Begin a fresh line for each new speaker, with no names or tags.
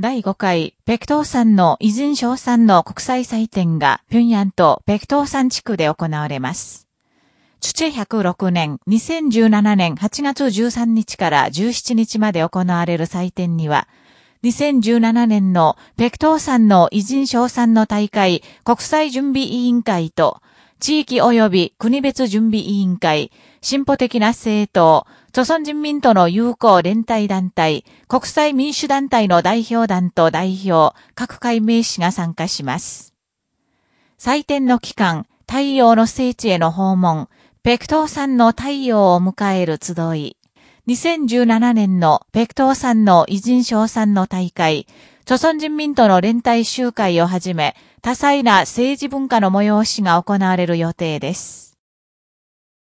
第5回、北東山の偉人賞賛の国際祭典が、平壌と北東山地区で行われます。土106年、2017年8月13日から17日まで行われる祭典には、2017年の北東山の偉人賞賛の大会国際準備委員会と、地域及び国別準備委員会、進歩的な政党、朝鮮人民との友好連帯団体、国際民主団体の代表団と代表、各界名士が参加します。祭典の期間、太陽の聖地への訪問、北東山の太陽を迎える集い、2017年の北東山の偉人賞賛の大会、朝鮮人民との連帯集会をはじめ、多彩な政治文化の催しが行われる予定です。